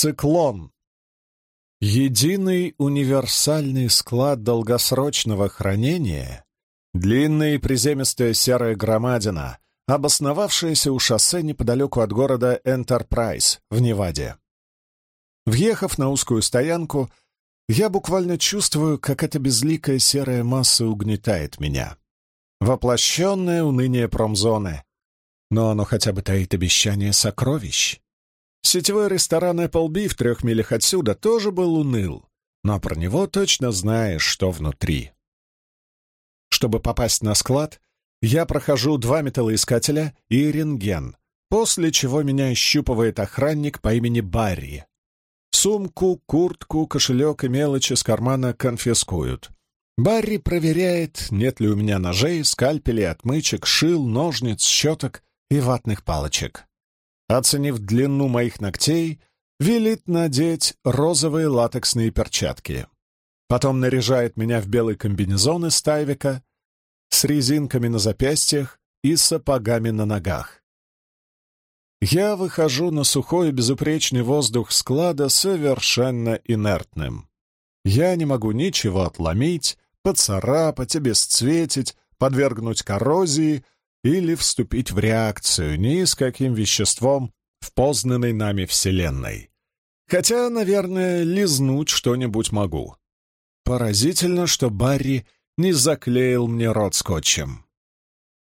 Циклон. Единый универсальный склад долгосрочного хранения, длинная и приземистая серая громадина, обосновавшаяся у шоссе неподалеку от города Энтерпрайз в Неваде. Въехав на узкую стоянку, я буквально чувствую, как эта безликая серая масса угнетает меня. Воплощенное уныние промзоны. Но оно хотя бы таит обещание сокровищ. Сетевой ресторан Applebee в трех милях отсюда тоже был уныл, но про него точно знаешь, что внутри. Чтобы попасть на склад, я прохожу два металлоискателя и рентген, после чего меня ощупывает охранник по имени Барри. Сумку, куртку, кошелек и мелочи с кармана конфискуют. Барри проверяет, нет ли у меня ножей, скальпелей, отмычек, шил, ножниц, щеток и ватных палочек. Оценив длину моих ногтей, велит надеть розовые латексные перчатки. Потом наряжает меня в белый комбинезон из тайвика с резинками на запястьях и сапогами на ногах. Я выхожу на сухой безупречный воздух склада совершенно инертным. Я не могу ничего отломить, поцарапать, обесцветить, подвергнуть коррозии или вступить в реакцию ни с каким веществом в познанной нами Вселенной. Хотя, наверное, лизнуть что-нибудь могу. Поразительно, что Барри не заклеил мне рот скотчем.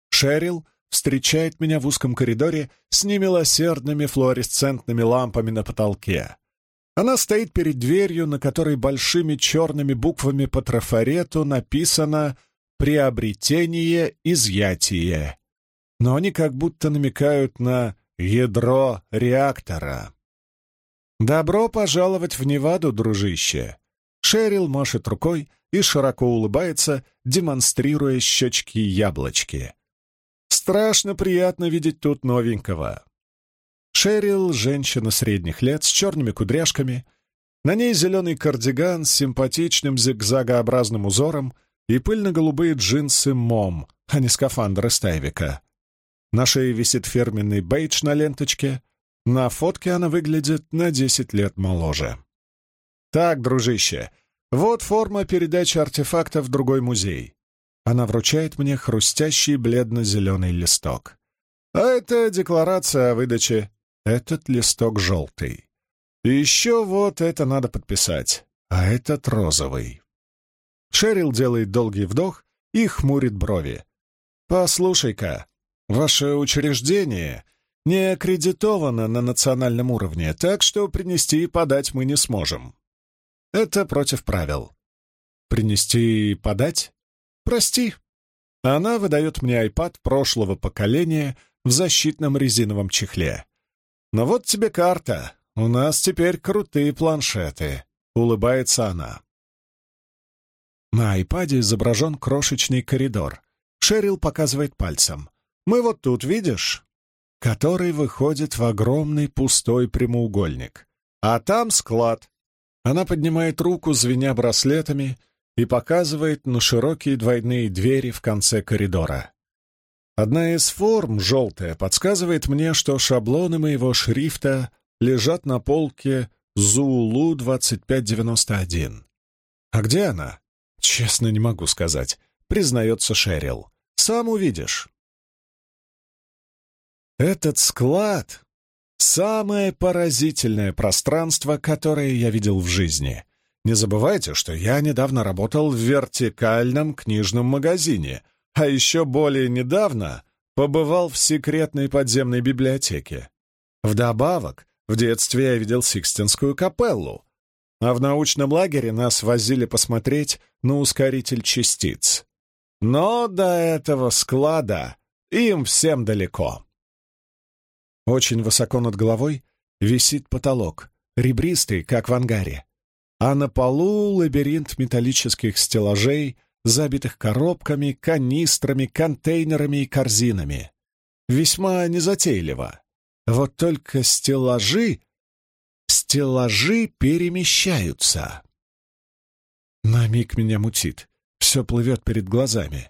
Шерил встречает меня в узком коридоре с немилосердными флуоресцентными лампами на потолке. Она стоит перед дверью, на которой большими черными буквами по трафарету написано «Приобретение, изъятие». Но они как будто намекают на ядро реактора. «Добро пожаловать в Неваду, дружище!» Шерил машет рукой и широко улыбается, демонстрируя щечки-яблочки. Страшно приятно видеть тут новенького. Шерил — женщина средних лет, с черными кудряшками. На ней зеленый кардиган с симпатичным зигзагообразным узором и пыльно-голубые джинсы «Мом», а не скафандр из тайвика. На шее висит фирменный бейдж на ленточке. На фотке она выглядит на десять лет моложе. «Так, дружище, вот форма передачи артефакта в другой музей. Она вручает мне хрустящий бледно-зеленый листок. А это декларация о выдаче. Этот листок желтый. И еще вот это надо подписать. А этот розовый. Шерил делает долгий вдох и хмурит брови. «Послушай-ка, ваше учреждение не аккредитовано на национальном уровне, так что принести и подать мы не сможем. Это против правил. Принести и подать? Прости. Она выдает мне iPad прошлого поколения в защитном резиновом чехле. Но вот тебе карта. У нас теперь крутые планшеты. Улыбается она. На айпаде изображен крошечный коридор. Шерил показывает пальцем. «Мы вот тут, видишь?» Который выходит в огромный пустой прямоугольник. А там склад. Она поднимает руку, звеня браслетами, и показывает на широкие двойные двери в конце коридора. Одна из форм, желтая, подсказывает мне, что шаблоны моего шрифта лежат на полке Зулу 2591. А где она? Честно, не могу сказать, признается Шерил. Сам увидишь. Этот склад — самое поразительное пространство, которое я видел в жизни. Не забывайте, что я недавно работал в вертикальном книжном магазине, а еще более недавно побывал в секретной подземной библиотеке. Вдобавок, в детстве я видел Сикстинскую капеллу, а в научном лагере нас возили посмотреть на ускоритель частиц. Но до этого склада им всем далеко. Очень высоко над головой висит потолок, ребристый, как в ангаре а на полу лабиринт металлических стеллажей, забитых коробками, канистрами, контейнерами и корзинами. Весьма незатейливо. Вот только стеллажи... Стеллажи перемещаются. На миг меня мутит. Все плывет перед глазами.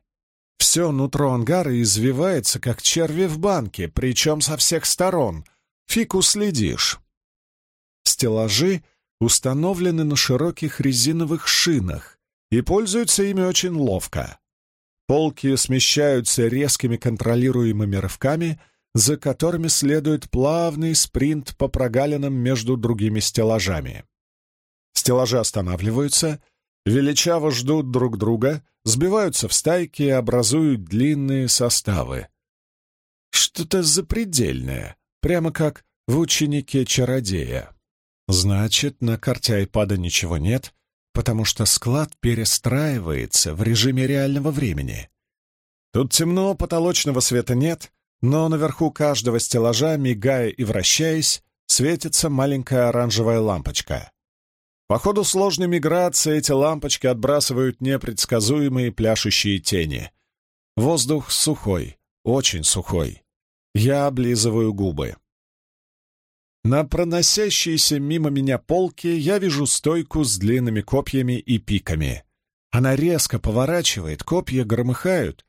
Все нутро ангара извивается, как черви в банке, причем со всех сторон. Фиг уследишь. стеллажи установлены на широких резиновых шинах и пользуются ими очень ловко. Полки смещаются резкими контролируемыми рывками, за которыми следует плавный спринт по прогалинам между другими стеллажами. Стеллажи останавливаются, величаво ждут друг друга, сбиваются в стайки и образуют длинные составы. Что-то запредельное, прямо как в ученике-чародея. Значит, на карте айпада ничего нет, потому что склад перестраивается в режиме реального времени. Тут темно, потолочного света нет, но наверху каждого стеллажа, мигая и вращаясь, светится маленькая оранжевая лампочка. По ходу сложной миграции эти лампочки отбрасывают непредсказуемые пляшущие тени. Воздух сухой, очень сухой. Я облизываю губы. На проносящейся мимо меня полке я вижу стойку с длинными копьями и пиками. Она резко поворачивает, копья громыхают,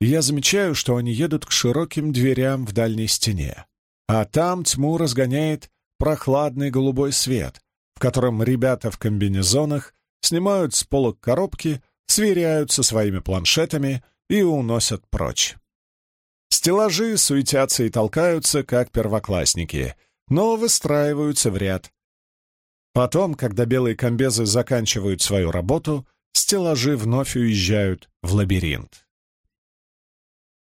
я замечаю, что они едут к широким дверям в дальней стене. А там тьму разгоняет прохладный голубой свет, в котором ребята в комбинезонах снимают с полок коробки, сверяют со своими планшетами и уносят прочь. Стеллажи суетятся и толкаются, как первоклассники — но выстраиваются в ряд. Потом, когда белые комбезы заканчивают свою работу, стеллажи вновь уезжают в лабиринт.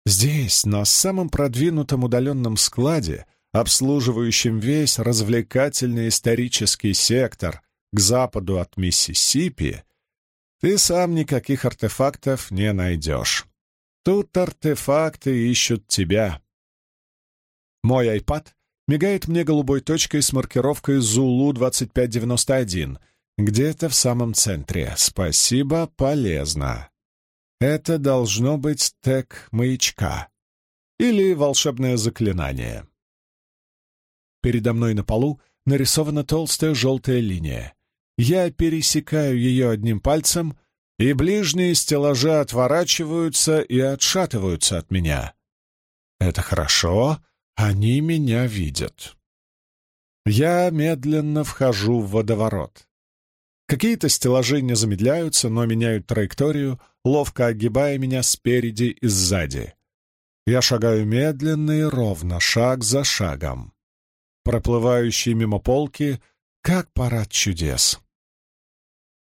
Здесь, на самом продвинутом удаленном складе, обслуживающем весь развлекательный исторический сектор к западу от Миссисипи, ты сам никаких артефактов не найдешь. Тут артефакты ищут тебя. Мой айпад мигает мне голубой точкой с маркировкой Зулу-2591, где-то в самом центре. Спасибо, полезно. Это должно быть тег маячка или волшебное заклинание. Передо мной на полу нарисована толстая желтая линия. Я пересекаю ее одним пальцем, и ближние стеллажи отворачиваются и отшатываются от меня. Это хорошо, они меня видят. Я медленно вхожу в водоворот. Какие-то стеллажи не замедляются, но меняют траекторию, ловко огибая меня спереди и сзади. Я шагаю медленно и ровно, шаг за шагом. Проплывающие мимо полки, как парад чудес.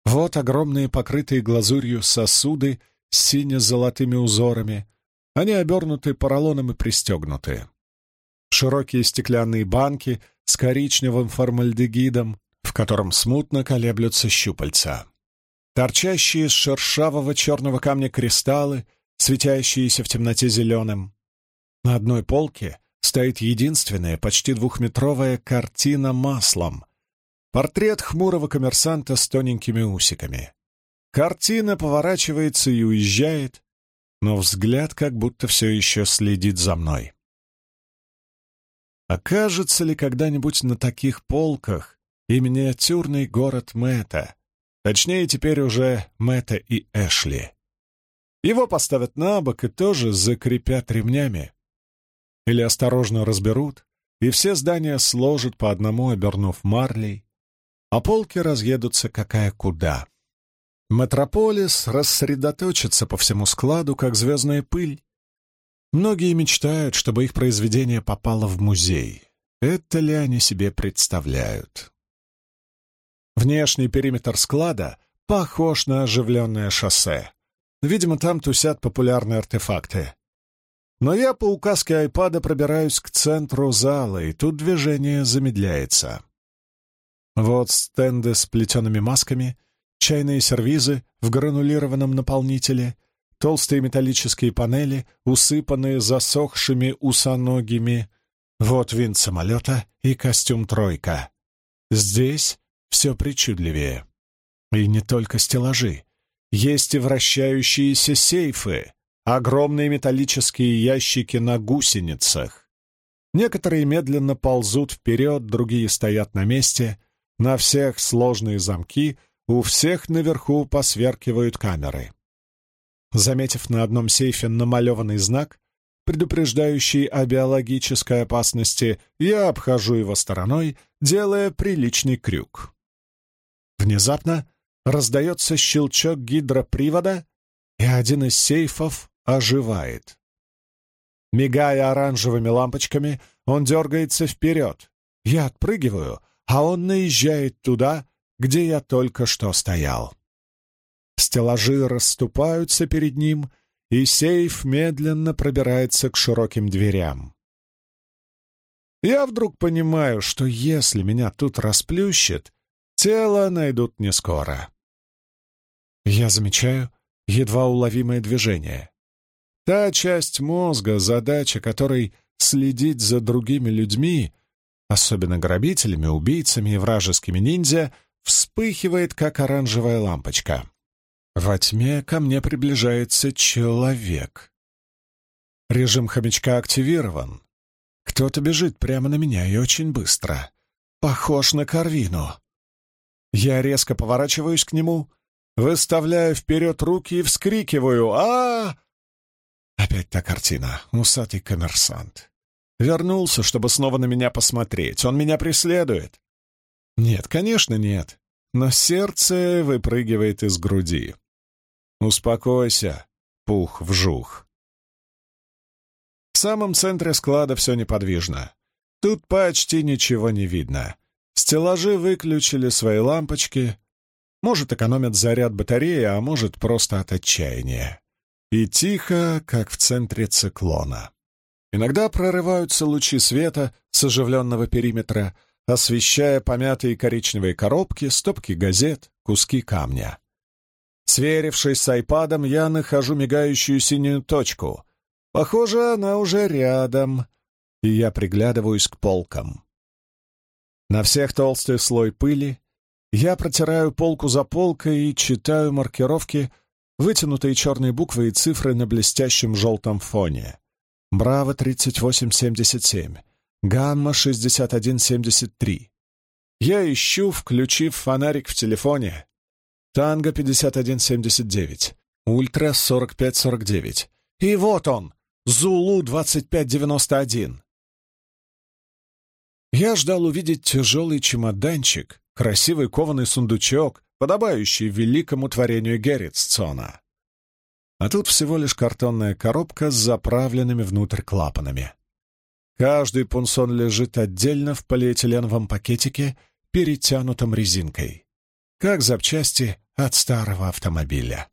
Вот огромные покрытые глазурью сосуды с сине-золотыми узорами. Они обернуты поролоном и пристегнуты широкие стеклянные банки с коричневым формальдегидом, в котором смутно колеблются щупальца. Торчащие из шершавого черного камня кристаллы, светящиеся в темноте зеленым. На одной полке стоит единственная, почти двухметровая картина маслом. Портрет хмурого коммерсанта с тоненькими усиками. Картина поворачивается и уезжает, но взгляд как будто все еще следит за мной. Окажется ли когда-нибудь на таких полках и миниатюрный город Мэта? Точнее, теперь уже Мэта и Эшли. Его поставят на бок и тоже закрепят ремнями. Или осторожно разберут, и все здания сложат по одному, обернув марлей, а полки разъедутся какая куда. Метрополис рассредоточится по всему складу, как звездная пыль, Многие мечтают, чтобы их произведение попало в музей. Это ли они себе представляют? Внешний периметр склада похож на оживленное шоссе. Видимо, там тусят популярные артефакты. Но я по указке айпада пробираюсь к центру зала, и тут движение замедляется. Вот стенды с плетеными масками, чайные сервизы в гранулированном наполнителе — толстые металлические панели, усыпанные засохшими усоногими. Вот винт самолета и костюм «тройка». Здесь все причудливее. И не только стеллажи. Есть и вращающиеся сейфы, огромные металлические ящики на гусеницах. Некоторые медленно ползут вперед, другие стоят на месте. На всех сложные замки, у всех наверху посверкивают камеры. Заметив на одном сейфе намалеванный знак, предупреждающий о биологической опасности, я обхожу его стороной, делая приличный крюк. Внезапно раздается щелчок гидропривода, и один из сейфов оживает. Мигая оранжевыми лампочками, он дергается вперед. Я отпрыгиваю, а он наезжает туда, где я только что стоял. Стеллажи расступаются перед ним, и сейф медленно пробирается к широким дверям. Я вдруг понимаю, что если меня тут расплющит, тело найдут не скоро. Я замечаю едва уловимое движение. Та часть мозга, задача которой следить за другими людьми, особенно грабителями, убийцами и вражескими ниндзя, вспыхивает, как оранжевая лампочка. Во тьме ко мне приближается человек. Режим хомячка активирован. Кто-то бежит прямо на меня и очень быстро. Похож на Карвину. Я резко поворачиваюсь к нему, выставляю вперед руки и вскрикиваю а, -а, -а Опять та картина. Усатый коммерсант. Вернулся, чтобы снова на меня посмотреть. Он меня преследует. Нет, конечно, нет. Но сердце выпрыгивает из груди. «Успокойся, пух-вжух». В самом центре склада все неподвижно. Тут почти ничего не видно. Стеллажи выключили свои лампочки. Может, экономят заряд батареи, а может, просто от отчаяния. И тихо, как в центре циклона. Иногда прорываются лучи света с оживленного периметра, освещая помятые коричневые коробки, стопки газет, куски камня. Сверившись с айпадом, я нахожу мигающую синюю точку. Похоже, она уже рядом, и я приглядываюсь к полкам. На всех толстый слой пыли. Я протираю полку за полкой и читаю маркировки, вытянутые черные буквы и цифры на блестящем желтом фоне. Браво 3877, Гамма 6173. Я ищу, включив фонарик в телефоне, Танго 5179, Ультра 4549. И вот он, Зулу 2591. Я ждал увидеть тяжелый чемоданчик, красивый кованый сундучок, подобающий великому творению Герритсцона. А тут всего лишь картонная коробка с заправленными внутрь клапанами. Каждый пунсон лежит отдельно в полиэтиленовом пакетике, перетянутом резинкой. Как запчасти от старого автомобиля.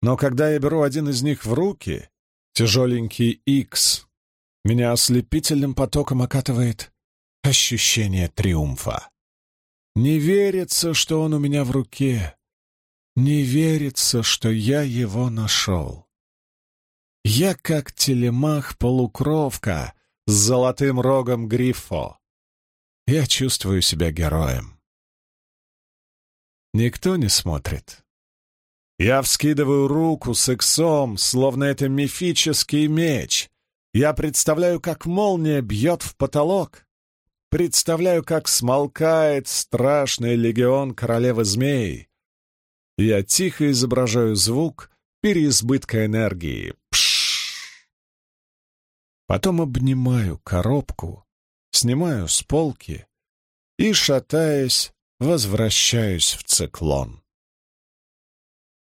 Но когда я беру один из них в руки, тяжеленький X, меня ослепительным потоком окатывает ощущение триумфа. Не верится, что он у меня в руке. Не верится, что я его нашел. Я как телемах-полукровка с золотым рогом Гриффо. Я чувствую себя героем. Никто не смотрит. Я вскидываю руку с иксом, словно это мифический меч. Я представляю, как молния бьет в потолок. Представляю, как смолкает страшный легион королевы змей. Я тихо изображаю звук переизбытка энергии. Пш! Потом обнимаю коробку, снимаю с полки и, шатаясь, возвращаюсь в циклон.